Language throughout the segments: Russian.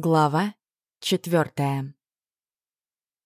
Глава четвертая.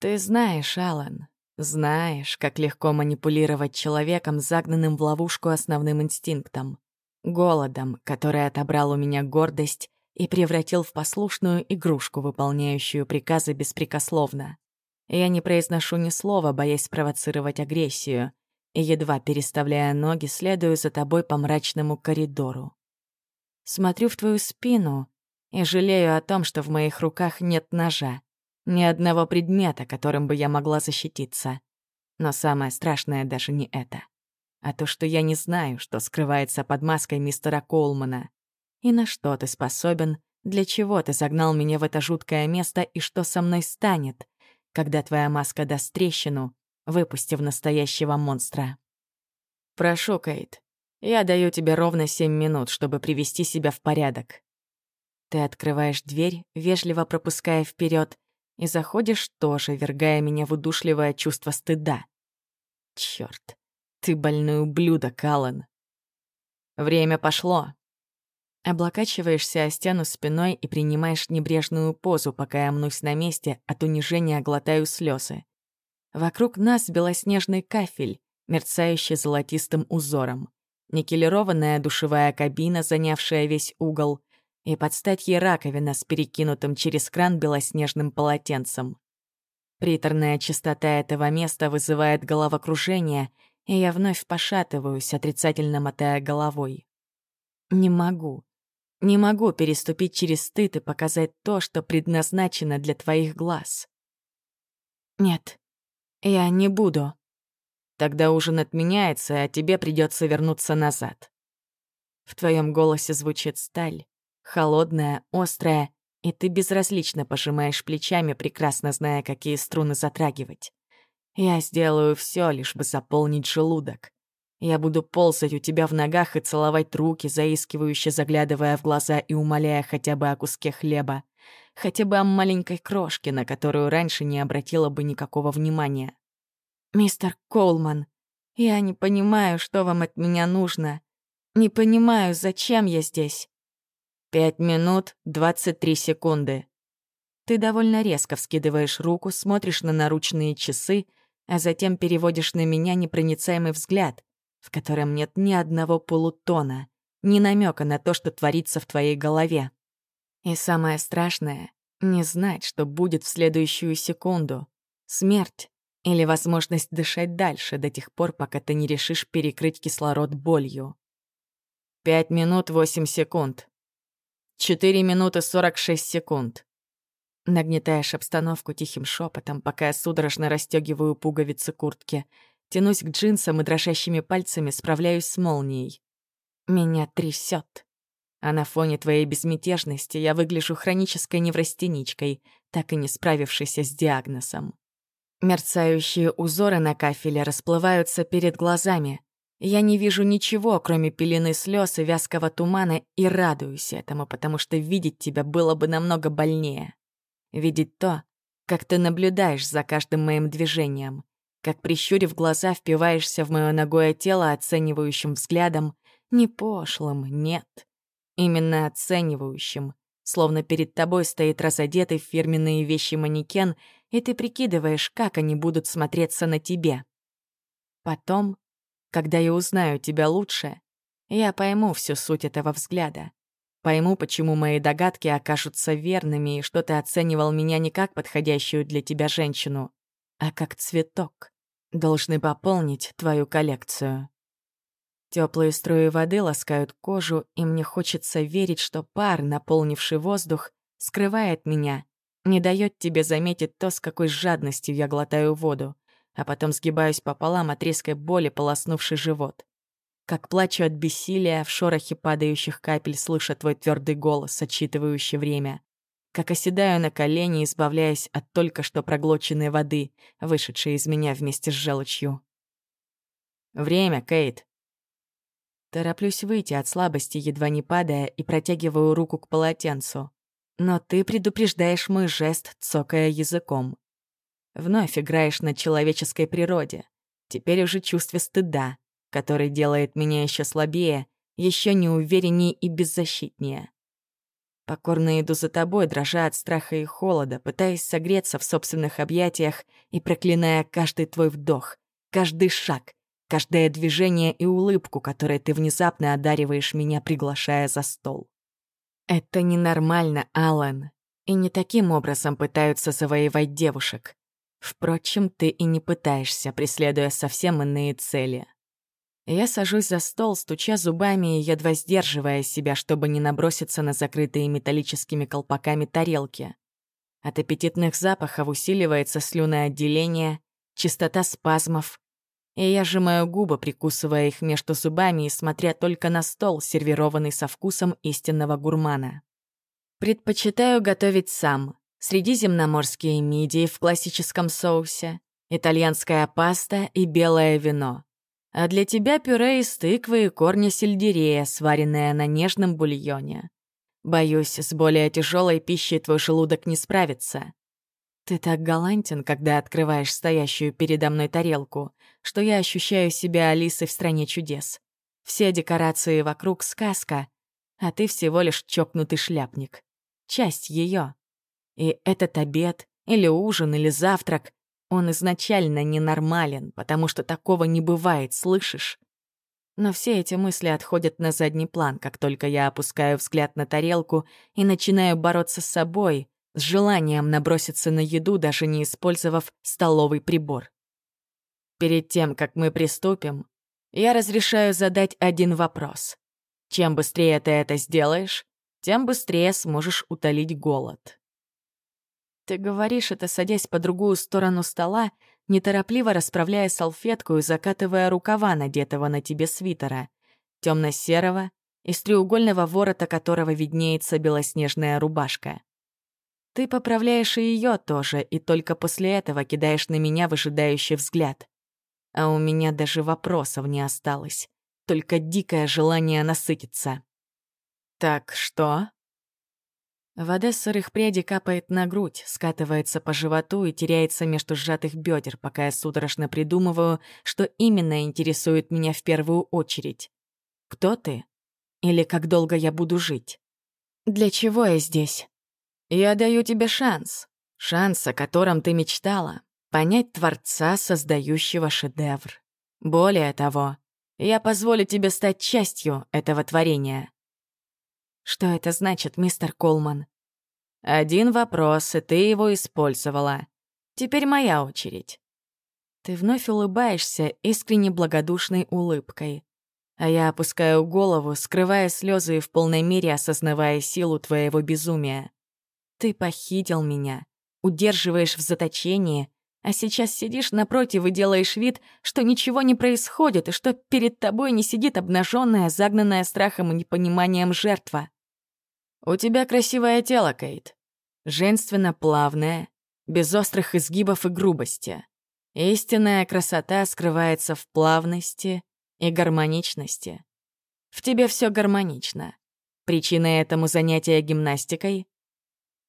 Ты знаешь, Алан, знаешь, как легко манипулировать человеком, загнанным в ловушку основным инстинктом — голодом, который отобрал у меня гордость и превратил в послушную игрушку, выполняющую приказы беспрекословно. Я не произношу ни слова, боясь спровоцировать агрессию, и, едва переставляя ноги, следую за тобой по мрачному коридору. Смотрю в твою спину — и жалею о том, что в моих руках нет ножа, ни одного предмета, которым бы я могла защититься. Но самое страшное даже не это, а то, что я не знаю, что скрывается под маской мистера Колмана. И на что ты способен, для чего ты загнал меня в это жуткое место и что со мной станет, когда твоя маска даст трещину, выпустив настоящего монстра. Прошу, Кейт, я даю тебе ровно семь минут, чтобы привести себя в порядок. Ты открываешь дверь, вежливо пропуская вперед, и заходишь тоже, вергая меня в удушливое чувство стыда. Черт, ты больной ублюдок, Аллан. Время пошло. Облокачиваешься о стену спиной и принимаешь небрежную позу, пока я мнусь на месте, от унижения глотаю слезы. Вокруг нас белоснежный кафель, мерцающий золотистым узором. Никелированная душевая кабина, занявшая весь угол, и под стать ей раковина с перекинутым через кран белоснежным полотенцем. Приторная чистота этого места вызывает головокружение, и я вновь пошатываюсь, отрицательно мотая головой. Не могу. Не могу переступить через стыд и показать то, что предназначено для твоих глаз. Нет, я не буду. Тогда ужин отменяется, а тебе придется вернуться назад. В твоем голосе звучит сталь, холодная, острая, и ты безразлично пожимаешь плечами, прекрасно зная, какие струны затрагивать. Я сделаю все, лишь бы заполнить желудок. Я буду ползать у тебя в ногах и целовать руки, заискивающе заглядывая в глаза и умоляя хотя бы о куске хлеба, хотя бы о маленькой крошке, на которую раньше не обратила бы никакого внимания. «Мистер Колман, я не понимаю, что вам от меня нужно. Не понимаю, зачем я здесь. Пять минут двадцать три секунды. Ты довольно резко вскидываешь руку, смотришь на наручные часы, а затем переводишь на меня непроницаемый взгляд, в котором нет ни одного полутона, ни намека на то, что творится в твоей голове. И самое страшное — не знать, что будет в следующую секунду. Смерть или возможность дышать дальше до тех пор, пока ты не решишь перекрыть кислород болью. Пять минут восемь секунд. Четыре минуты сорок шесть секунд. Нагнетаешь обстановку тихим шепотом, пока я судорожно расстегиваю пуговицы куртки, тянусь к джинсам и дрожащими пальцами справляюсь с молнией. Меня трясет. А на фоне твоей безмятежности я выгляжу хронической неврастеничкой, так и не справившейся с диагнозом. Мерцающие узоры на кафеле расплываются перед глазами, я не вижу ничего, кроме пелены слез и вязкого тумана, и радуюсь этому, потому что видеть тебя было бы намного больнее. Видеть то, как ты наблюдаешь за каждым моим движением, как, прищурив глаза, впиваешься в мое ногое тело оценивающим взглядом, не пошлым, нет, именно оценивающим, словно перед тобой стоит разодетый в фирменные вещи манекен, и ты прикидываешь, как они будут смотреться на тебе. Потом когда я узнаю тебя лучше, я пойму всю суть этого взгляда. Пойму, почему мои догадки окажутся верными и что ты оценивал меня не как подходящую для тебя женщину, а как цветок, должны пополнить твою коллекцию. Теплые струи воды ласкают кожу, и мне хочется верить, что пар, наполнивший воздух, скрывает меня, не дает тебе заметить то, с какой жадностью я глотаю воду а потом сгибаюсь пополам от резкой боли, полоснувший живот. Как плачу от бессилия, в шорохе падающих капель слыша твой твердый голос, отчитывающий время. Как оседаю на колени, избавляясь от только что проглоченной воды, вышедшей из меня вместе с желчью. «Время, Кейт!» Тороплюсь выйти от слабости, едва не падая, и протягиваю руку к полотенцу. Но ты предупреждаешь мой жест, цокая языком. Вновь играешь на человеческой природе. Теперь уже чувстве стыда, который делает меня еще слабее, еще неувереннее и беззащитнее. Покорно иду за тобой, дрожа от страха и холода, пытаясь согреться в собственных объятиях и проклиная каждый твой вдох, каждый шаг, каждое движение и улыбку, которой ты внезапно одариваешь меня, приглашая за стол. Это ненормально, Алан, и не таким образом пытаются завоевать девушек. Впрочем, ты и не пытаешься, преследуя совсем иные цели. Я сажусь за стол, стуча зубами и едва сдерживая себя, чтобы не наброситься на закрытые металлическими колпаками тарелки. От аппетитных запахов усиливается слюноотделение, частота спазмов, и я сжимаю губы, прикусывая их между зубами и смотря только на стол, сервированный со вкусом истинного гурмана. Предпочитаю готовить сам. Средиземноморские мидии в классическом соусе, итальянская паста и белое вино. А для тебя пюре из тыквы и корня сельдерея, сваренное на нежном бульоне. Боюсь, с более тяжелой пищей твой желудок не справится. Ты так галантен, когда открываешь стоящую передо мной тарелку, что я ощущаю себя Алисой в «Стране чудес». Все декорации вокруг — сказка, а ты всего лишь чокнутый шляпник. Часть ее. И этот обед, или ужин, или завтрак он изначально ненормален, потому что такого не бывает, слышишь? Но все эти мысли отходят на задний план, как только я опускаю взгляд на тарелку и начинаю бороться с собой, с желанием наброситься на еду, даже не использовав столовый прибор. Перед тем, как мы приступим, я разрешаю задать один вопрос. Чем быстрее ты это сделаешь, тем быстрее сможешь утолить голод. Ты говоришь это, садясь по другую сторону стола, неторопливо расправляя салфетку и закатывая рукава надетого на тебе свитера, темно-серого, из треугольного ворота которого виднеется белоснежная рубашка. Ты поправляешь и ее тоже, и только после этого кидаешь на меня выжидающий взгляд. А у меня даже вопросов не осталось, только дикое желание насытиться. «Так что?» Вода с сырых прядей капает на грудь, скатывается по животу и теряется между сжатых бедер, пока я судорожно придумываю, что именно интересует меня в первую очередь. Кто ты? Или как долго я буду жить? Для чего я здесь? Я даю тебе шанс. Шанс, о котором ты мечтала. Понять Творца, создающего шедевр. Более того, я позволю тебе стать частью этого творения. Что это значит, мистер Колман? Один вопрос, и ты его использовала. Теперь моя очередь. Ты вновь улыбаешься искренне благодушной улыбкой. А я опускаю голову, скрывая слезы и в полной мере осознавая силу твоего безумия. Ты похитил меня, удерживаешь в заточении, а сейчас сидишь напротив и делаешь вид, что ничего не происходит и что перед тобой не сидит обнаженная, загнанная страхом и непониманием жертва. «У тебя красивое тело, Кейт. Женственно-плавное, без острых изгибов и грубости. Истинная красота скрывается в плавности и гармоничности. В тебе все гармонично. Причина этому занятия гимнастикой?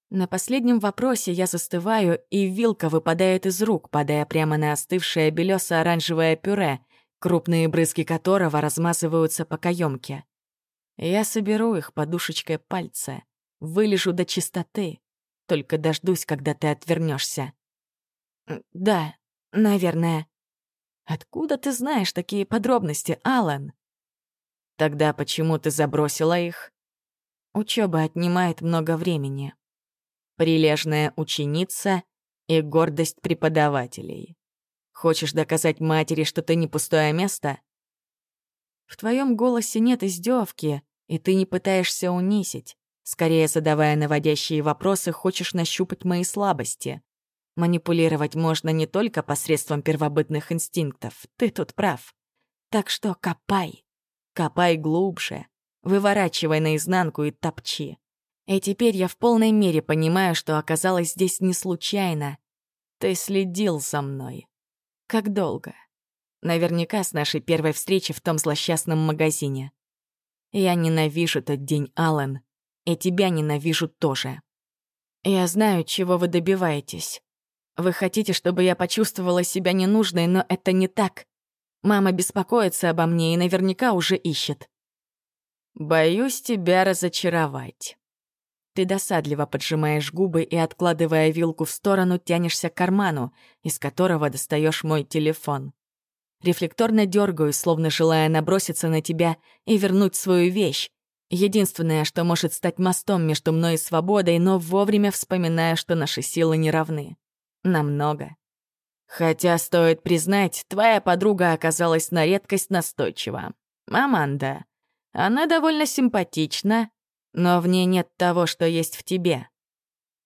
На последнем вопросе я застываю, и вилка выпадает из рук, падая прямо на остывшее белесо-оранжевое пюре, крупные брызги которого размазываются по каемке. Я соберу их подушечкой пальца, вылежу до чистоты, только дождусь, когда ты отвернешься. Да, наверное. Откуда ты знаешь такие подробности, Алан? Тогда почему ты забросила их? Учеба отнимает много времени. Прилежная ученица и гордость преподавателей. Хочешь доказать матери, что ты не пустое место? В твоем голосе нет издевки, и ты не пытаешься унизить. Скорее, задавая наводящие вопросы, хочешь нащупать мои слабости. Манипулировать можно не только посредством первобытных инстинктов, ты тут прав. Так что копай. Копай глубже. Выворачивай наизнанку и топчи. И теперь я в полной мере понимаю, что оказалась здесь не случайно. Ты следил за мной. Как долго? Наверняка с нашей первой встречи в том злосчастном магазине. Я ненавижу тот день, Аллен, и тебя ненавижу тоже. Я знаю, чего вы добиваетесь. Вы хотите, чтобы я почувствовала себя ненужной, но это не так. Мама беспокоится обо мне и наверняка уже ищет. Боюсь тебя разочаровать. Ты досадливо поджимаешь губы и, откладывая вилку в сторону, тянешься к карману, из которого достаешь мой телефон. Рефлекторно дергаю, словно желая наброситься на тебя и вернуть свою вещь. Единственное, что может стать мостом между мной и свободой, но вовремя вспоминаю, что наши силы не равны. Намного. Хотя, стоит признать, твоя подруга оказалась на редкость настойчива. Аманда. Она довольно симпатична, но в ней нет того, что есть в тебе.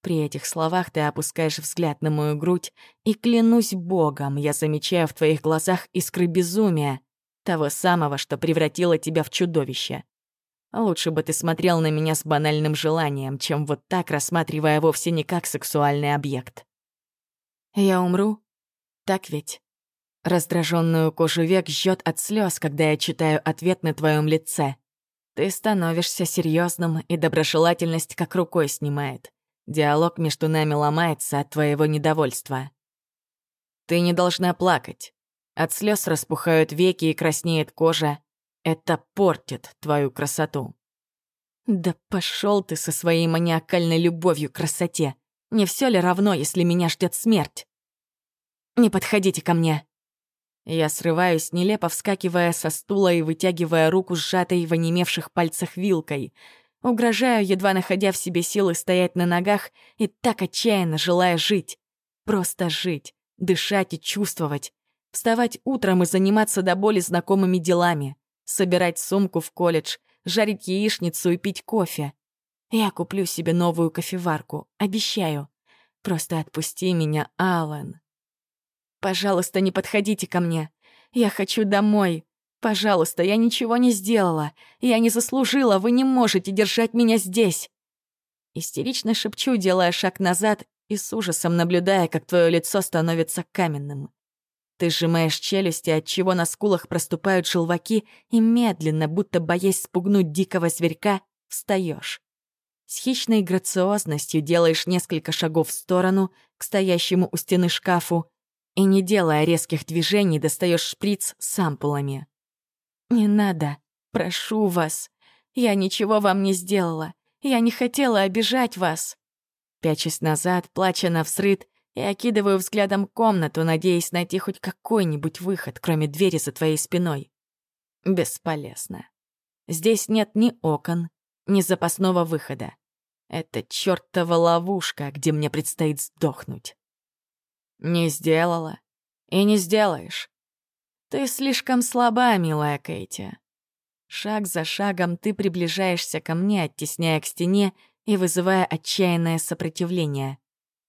При этих словах ты опускаешь взгляд на мою грудь, и клянусь богом, я замечаю в твоих глазах искры безумия, того самого, что превратило тебя в чудовище. Лучше бы ты смотрел на меня с банальным желанием, чем вот так, рассматривая вовсе не как сексуальный объект. Я умру? Так ведь? Раздраженную кожу век жжет от слез, когда я читаю ответ на твоем лице. Ты становишься серьезным, и доброжелательность как рукой снимает. Диалог между нами ломается от твоего недовольства. Ты не должна плакать. От слез распухают веки и краснеет кожа. Это портит твою красоту. Да пошел ты со своей маниакальной любовью к красоте. Не все ли равно, если меня ждет смерть? Не подходите ко мне. Я срываюсь, нелепо вскакивая со стула и вытягивая руку, сжатой в онемевших пальцах вилкой — Угрожаю, едва находя в себе силы стоять на ногах и так отчаянно желая жить. Просто жить, дышать и чувствовать. Вставать утром и заниматься до боли знакомыми делами. Собирать сумку в колледж, жарить яичницу и пить кофе. Я куплю себе новую кофеварку, обещаю. Просто отпусти меня, Алан. Пожалуйста, не подходите ко мне. Я хочу домой. Пожалуйста, я ничего не сделала. Я не заслужила, вы не можете держать меня здесь. Истерично шепчу, делая шаг назад и с ужасом наблюдая, как твое лицо становится каменным. Ты сжимаешь челюсти, от чего на скулах проступают желваки, и медленно, будто боясь спугнуть дикого зверька, встаешь. С хищной грациозностью делаешь несколько шагов в сторону, к стоящему у стены шкафу, и, не делая резких движений, достаешь шприц с ампулами. «Не надо, прошу вас. Я ничего вам не сделала. Я не хотела обижать вас». Пячусь назад, плача на всрыд, и окидываю взглядом комнату, надеясь найти хоть какой-нибудь выход, кроме двери за твоей спиной. Бесполезно. Здесь нет ни окон, ни запасного выхода. Это чёртова ловушка, где мне предстоит сдохнуть. Не сделала и не сделаешь. Ты слишком слаба, милая Кейти. Шаг за шагом ты приближаешься ко мне, оттесняя к стене и вызывая отчаянное сопротивление.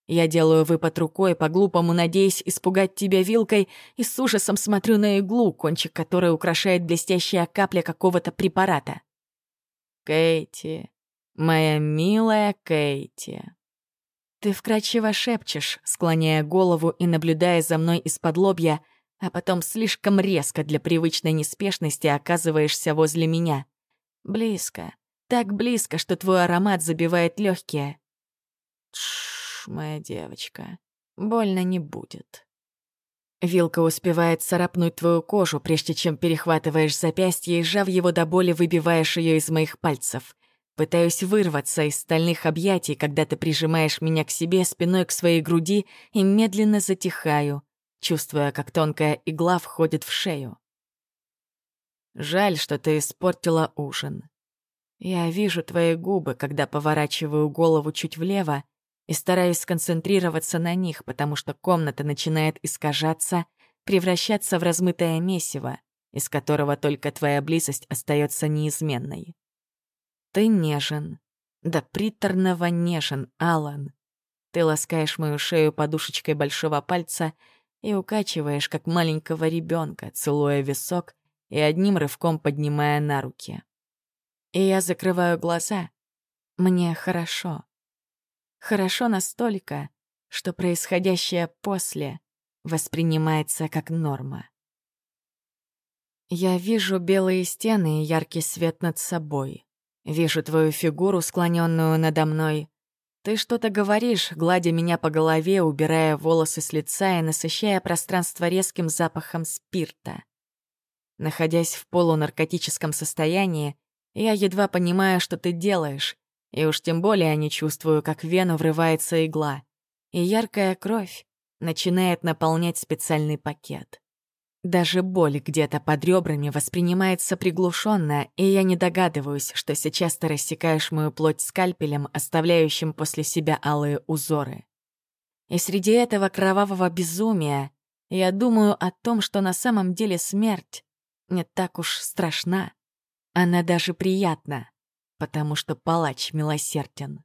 Я делаю выпад рукой, по-глупому надеясь испугать тебя вилкой, и с ужасом смотрю на иглу, кончик которой украшает блестящая капля какого-то препарата. Кейти, моя милая Кейти. Ты вкрадчиво шепчешь, склоняя голову и наблюдая за мной из-под лобья, а потом слишком резко для привычной неспешности оказываешься возле меня. Близко, так близко, что твой аромат забивает легкие. Тш, моя девочка, больно не будет. Вилка успевает царапнуть твою кожу, прежде чем перехватываешь запястье и, сжав его до боли, выбиваешь ее из моих пальцев. Пытаюсь вырваться из стальных объятий, когда ты прижимаешь меня к себе спиной к своей груди и медленно затихаю — чувствуя, как тонкая игла входит в шею. «Жаль, что ты испортила ужин. Я вижу твои губы, когда поворачиваю голову чуть влево и стараюсь сконцентрироваться на них, потому что комната начинает искажаться, превращаться в размытое месиво, из которого только твоя близость остается неизменной. Ты нежен, да приторного нежен, Алан. Ты ласкаешь мою шею подушечкой большого пальца — и укачиваешь, как маленького ребенка, целуя висок и одним рывком поднимая на руки. И я закрываю глаза. Мне хорошо. Хорошо настолько, что происходящее после воспринимается как норма. Я вижу белые стены и яркий свет над собой. Вижу твою фигуру, склоненную надо мной, ты что-то говоришь, гладя меня по голове, убирая волосы с лица и насыщая пространство резким запахом спирта. Находясь в полунаркотическом состоянии, я едва понимаю, что ты делаешь, И уж тем более не чувствую, как в вену врывается игла, и яркая кровь начинает наполнять специальный пакет. Даже боль где-то под ребрами воспринимается приглушенно, и я не догадываюсь, что сейчас ты рассекаешь мою плоть скальпелем, оставляющим после себя алые узоры. И среди этого кровавого безумия я думаю о том, что на самом деле смерть не так уж страшна. Она даже приятна, потому что палач милосерден.